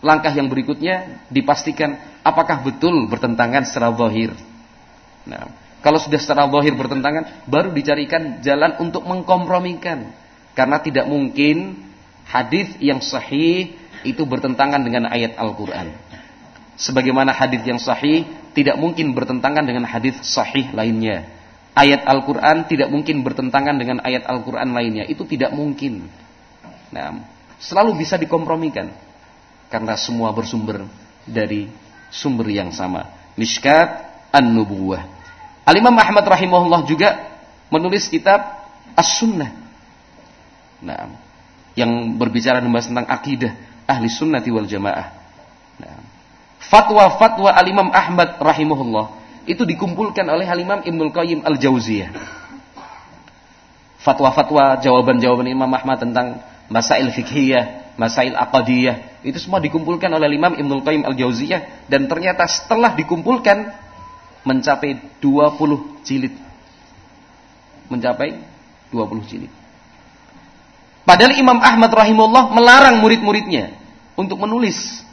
Langkah yang berikutnya dipastikan apakah betul bertentangan secara zahir. Nah, kalau sudah secara zahir bertentangan, baru dicarikan jalan untuk mengkompromikan. Karena tidak mungkin hadis yang sahih itu bertentangan dengan ayat Al-Quran sebagaimana hadis yang sahih tidak mungkin bertentangan dengan hadis sahih lainnya. Ayat Al-Qur'an tidak mungkin bertentangan dengan ayat Al-Qur'an lainnya. Itu tidak mungkin. Nah, selalu bisa dikompromikan karena semua bersumber dari sumber yang sama. Mishkat An-Nubuwah. Al-Imam Ahmad rahimahullah juga menulis kitab As-Sunnah. Nah, yang berbicara membahas tentang akidah ahli sunnati wal jamaah. Nah, fatwa-fatwa al-Imam Ahmad rahimahullah itu dikumpulkan oleh al-Imam Ibnul Qayyim al-Jauziyah. Fatwa-fatwa, jawaban-jawaban Imam Ahmad tentang masail fikhiyah, masail aqadiyah, itu semua dikumpulkan oleh Imam Ibnul Qayyim al-Jauziyah dan ternyata setelah dikumpulkan mencapai 20 jilid. Mencapai 20 jilid. Padahal Imam Ahmad rahimahullah melarang murid-muridnya untuk menulis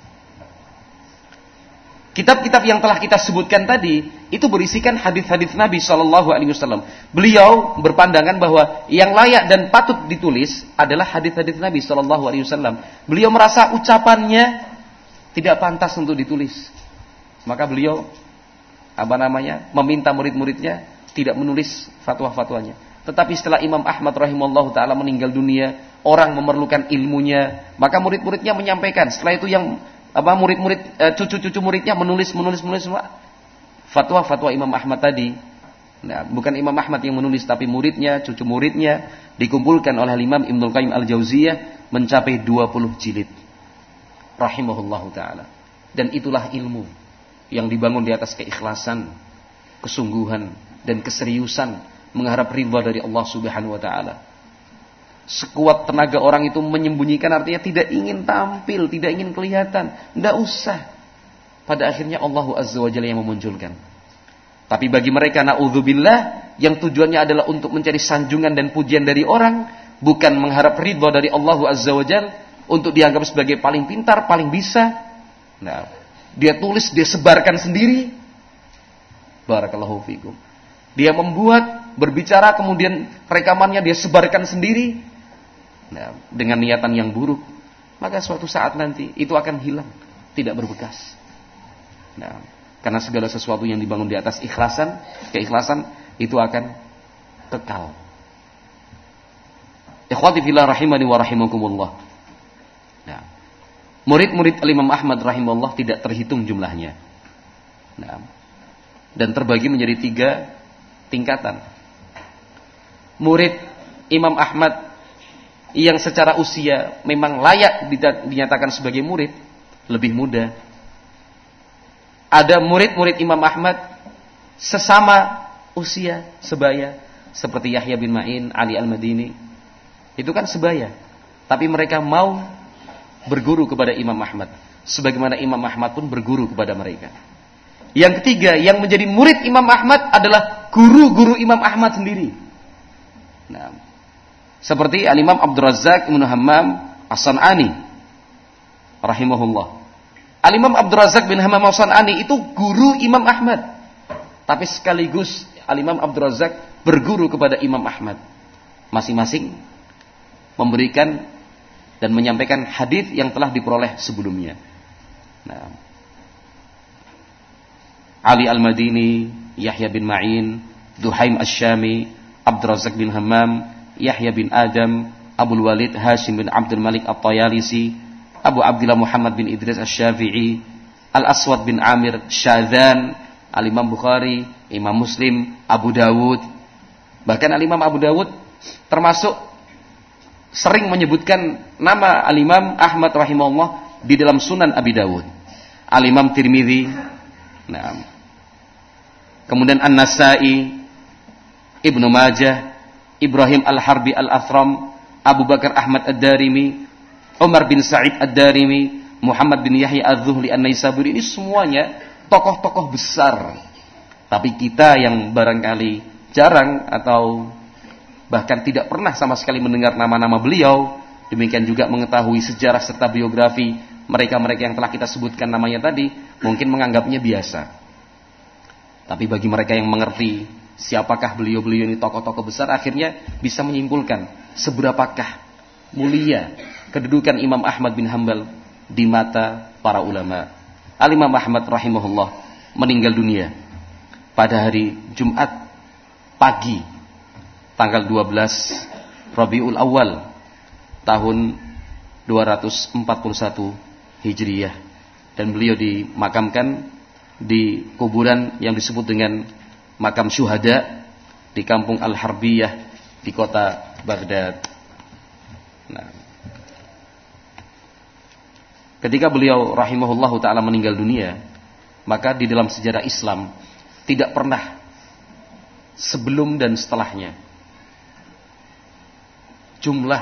Kitab-kitab yang telah kita sebutkan tadi itu berisikan hadis-hadis Nabi Shallallahu Alaihi Wasallam. Beliau berpandangan bahwa yang layak dan patut ditulis adalah hadis-hadis Nabi Shallallahu Alaihi Wasallam. Beliau merasa ucapannya tidak pantas untuk ditulis, maka beliau apa namanya meminta murid-muridnya tidak menulis fatwa-fatwanya. Tetapi setelah Imam Ahmad rahimahullah taala meninggal dunia, orang memerlukan ilmunya, maka murid-muridnya menyampaikan. Setelah itu yang apa murid-murid eh, cucu-cucu muridnya menulis menulis menulis fatwa-fatwa Imam Ahmad tadi. Nah, bukan Imam Ahmad yang menulis tapi muridnya, cucu muridnya dikumpulkan oleh Imam Ibnu Qayyim Al-Jauziyah mencapai 20 jilid. Rahimahullahu taala. Dan itulah ilmu yang dibangun di atas keikhlasan, kesungguhan dan keseriusan mengharap ridha dari Allah Subhanahu wa taala. Sekuat tenaga orang itu menyembunyikan artinya tidak ingin tampil, tidak ingin kelihatan. Tidak usah. Pada akhirnya Allah Azza wa Jalla yang memunculkan. Tapi bagi mereka na'udzubillah yang tujuannya adalah untuk mencari sanjungan dan pujian dari orang, bukan mengharap ridha dari Allah Azza wa Jalla untuk dianggap sebagai paling pintar, paling bisa. Nah, dia tulis, dia sebarkan sendiri. Barakallahu fikum. Dia membuat, berbicara, kemudian rekamannya dia sebarkan sendiri. Nah, dengan niatan yang buruk, maka suatu saat nanti itu akan hilang, tidak berbekas. Nah, karena segala sesuatu yang dibangun di atas ikhlasan, keikhlasan itu akan kekal. Ikhwati fillah rahimani wa rahimakumullah. Nah, murid-murid Imam Ahmad rahimahullah tidak terhitung jumlahnya. Nah, dan terbagi menjadi tiga tingkatan. Murid Imam Ahmad yang secara usia memang layak dinyatakan sebagai murid lebih muda. Ada murid-murid Imam Ahmad sesama usia sebaya seperti Yahya bin Ma'in, Ali Al-Madini. Itu kan sebaya. Tapi mereka mau berguru kepada Imam Ahmad sebagaimana Imam Ahmad pun berguru kepada mereka. Yang ketiga, yang menjadi murid Imam Ahmad adalah guru-guru Imam Ahmad sendiri. Nah, seperti Al-Imam Abdul Razak Hammam As-San'ani rahimahullah. Al-Imam Abdul bin Hammam As-San'ani itu guru Imam Ahmad. Tapi sekaligus Al-Imam Abdul berguru kepada Imam Ahmad. Masing-masing memberikan dan menyampaikan hadis yang telah diperoleh sebelumnya. Nah, Ali Al-Madini, Yahya bin Ma'in, Duhaim Asy-Syami, Abdul Razak bin Hammam, Yahya bin Adam, Abu Walid Hashim bin Abdul Malik At-Tayalisi, Abu Abdullah Muhammad bin Idris Asy-Syafi'i, Al-Aswad bin Amir Syadzan, Al-Imam Bukhari, Imam Muslim, Abu Dawud. Bahkan Al-Imam Abu Dawud termasuk sering menyebutkan nama Al-Imam Ahmad rahimahullah di dalam Sunan Abi Dawud. Al-Imam Tirmidzi. Nah. Kemudian An-Nasai, Ibnu Majah, Ibrahim Al-Harbi Al-Athram, Abu Bakar Ahmad Ad-Darimi, Umar bin Sa'id Ad-Darimi, Muhammad bin Yahya Az-Zuhli An-Naisaburi ini semuanya tokoh-tokoh besar. Tapi kita yang barangkali jarang atau bahkan tidak pernah sama sekali mendengar nama-nama beliau, demikian juga mengetahui sejarah serta biografi mereka-mereka yang telah kita sebutkan namanya tadi, mungkin menganggapnya biasa. Tapi bagi mereka yang mengerti siapakah beliau-beliau ini tokoh-tokoh besar akhirnya bisa menyimpulkan seberapakah mulia kedudukan Imam Ahmad bin Hambal di mata para ulama. Al-Imam Ahmad rahimahullah meninggal dunia pada hari Jumat pagi tanggal 12 Rabiul Awal tahun 241 Hijriyah dan beliau dimakamkan di kuburan yang disebut dengan makam syuhada di kampung Al-Harbiyah di kota Baghdad. Nah. Ketika beliau rahimahullahu taala meninggal dunia, maka di dalam sejarah Islam tidak pernah sebelum dan setelahnya jumlah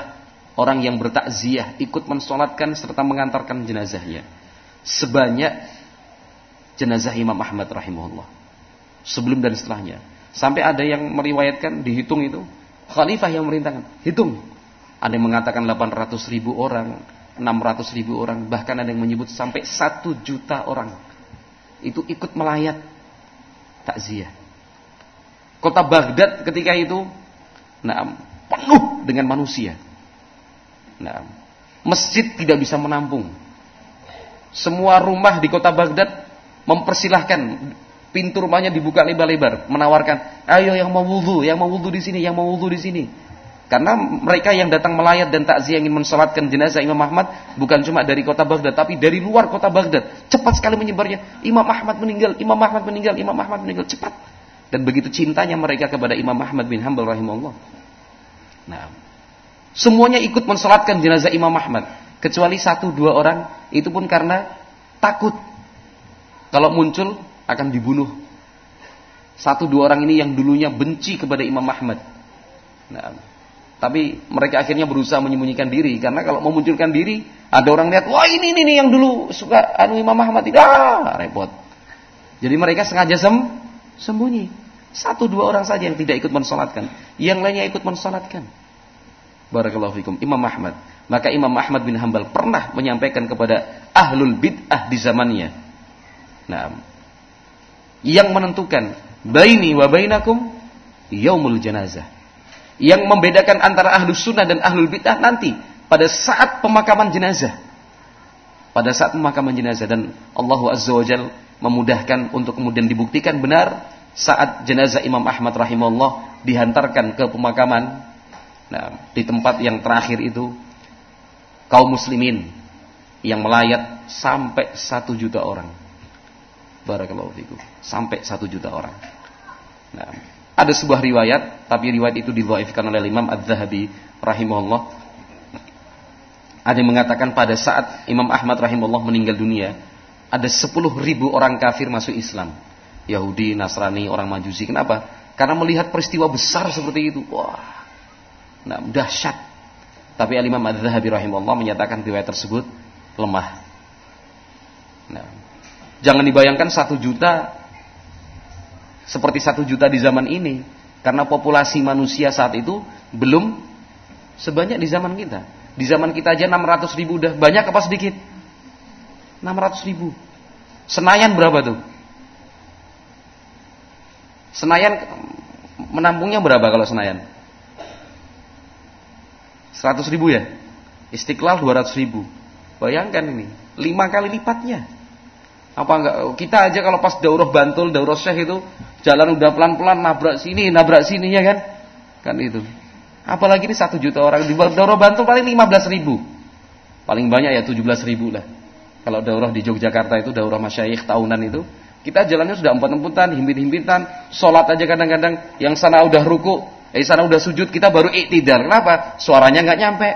orang yang bertakziah ikut mensolatkan serta mengantarkan jenazahnya sebanyak jenazah Imam Ahmad rahimahullah sebelum dan setelahnya. Sampai ada yang meriwayatkan dihitung itu khalifah yang merintahkan. Hitung. Ada yang mengatakan 800 ribu orang, 600 ribu orang, bahkan ada yang menyebut sampai 1 juta orang. Itu ikut melayat takziah. Kota Baghdad ketika itu nah, penuh dengan manusia. Nah, masjid tidak bisa menampung. Semua rumah di kota Baghdad mempersilahkan pintu rumahnya dibuka lebar-lebar, menawarkan, ayo yang mau wudhu, yang mau wudhu di sini, yang mau wudhu di sini. Karena mereka yang datang melayat dan takziah ingin mensolatkan jenazah Imam Ahmad bukan cuma dari kota Baghdad, tapi dari luar kota Baghdad. Cepat sekali menyebarnya. Imam Ahmad meninggal, Imam Ahmad meninggal, Imam Ahmad meninggal. Cepat. Dan begitu cintanya mereka kepada Imam Ahmad bin Hanbal rahimahullah. Nah, semuanya ikut mensolatkan jenazah Imam Ahmad. Kecuali satu dua orang, itu pun karena takut. Kalau muncul akan dibunuh. Satu dua orang ini yang dulunya benci kepada Imam Ahmad. Nah, tapi mereka akhirnya berusaha menyembunyikan diri karena kalau memunculkan diri ada orang lihat wah ini ini, ini yang dulu suka anu Imam Ahmad tidak ah, repot. Jadi mereka sengaja sem sembunyi. Satu dua orang saja yang tidak ikut mensolatkan, yang lainnya ikut mensolatkan. Barakallahu fikum. Imam Ahmad. Maka Imam Ahmad bin Hambal pernah menyampaikan kepada ahlul bid'ah di zamannya. Nah, yang menentukan baini wa bainakum yaumul janazah yang membedakan antara ahlus sunnah dan ahlul bid'ah nanti pada saat pemakaman jenazah. Pada saat pemakaman jenazah dan Allah Azza wa Jal memudahkan untuk kemudian dibuktikan benar saat jenazah Imam Ahmad rahimahullah dihantarkan ke pemakaman nah, di tempat yang terakhir itu kaum muslimin yang melayat sampai satu juta orang. Barakallahu fikum. Sampai satu juta orang. Nah, ada sebuah riwayat, tapi riwayat itu didhaifkan oleh Imam Az-Zahabi rahimahullah. Ada yang mengatakan pada saat Imam Ahmad rahimahullah meninggal dunia, ada 10 ribu orang kafir masuk Islam. Yahudi, Nasrani, orang Majusi. Kenapa? Karena melihat peristiwa besar seperti itu. Wah, nah, dahsyat. Tapi Imam Az-Zahabi rahimahullah menyatakan riwayat tersebut lemah. Nah, jangan dibayangkan satu juta seperti satu juta di zaman ini karena populasi manusia saat itu belum sebanyak di zaman kita. Di zaman kita aja 600 ribu udah banyak apa sedikit? 600 ribu. Senayan berapa tuh? Senayan menampungnya berapa kalau Senayan? 100 ribu ya? Istiqlal 200 ribu. Bayangkan ini lima kali lipatnya apa enggak kita aja kalau pas daurah Bantul, daurah Syekh itu jalan udah pelan-pelan nabrak sini, nabrak sini ya kan? Kan itu. Apalagi ini satu juta orang di daurah Bantul paling 15 ribu. Paling banyak ya 17 ribu lah. Kalau daurah di Yogyakarta itu daurah masyayikh tahunan itu, kita jalannya sudah empat-empatan, himpit-himpitan, sholat aja kadang-kadang yang sana udah ruku, eh sana udah sujud, kita baru iktidar. Kenapa? Suaranya nggak nyampe.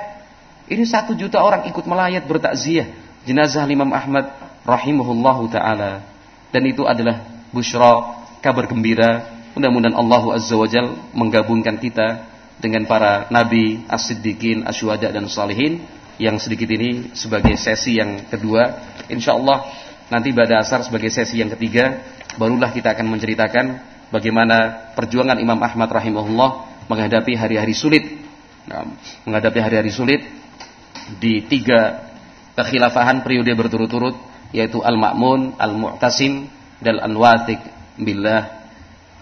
Ini satu juta orang ikut melayat bertakziah jenazah Imam Ahmad rahimahullahu taala. Dan itu adalah busyra kabar gembira. Mudah-mudahan Allah azza wajal menggabungkan kita dengan para nabi as-siddiqin asyuhada dan salihin yang sedikit ini sebagai sesi yang kedua. Insyaallah nanti pada asar sebagai sesi yang ketiga barulah kita akan menceritakan bagaimana perjuangan Imam Ahmad rahimahullah menghadapi hari-hari sulit. Menghadapi hari-hari sulit di tiga kekhilafahan periode berturut-turut yaitu Al-Ma'mun, Al-Mu'tasim dan Al-Wathiq billah.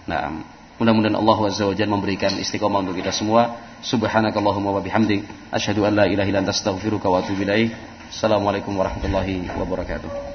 Nah, mudah-mudahan Allah Azza wa Jalla memberikan istiqomah untuk kita semua. Subhanakallahumma wa bihamdik asyhadu an la ilaha illa anta astaghfiruka wa atubu ilaik. Assalamualaikum warahmatullahi wabarakatuh.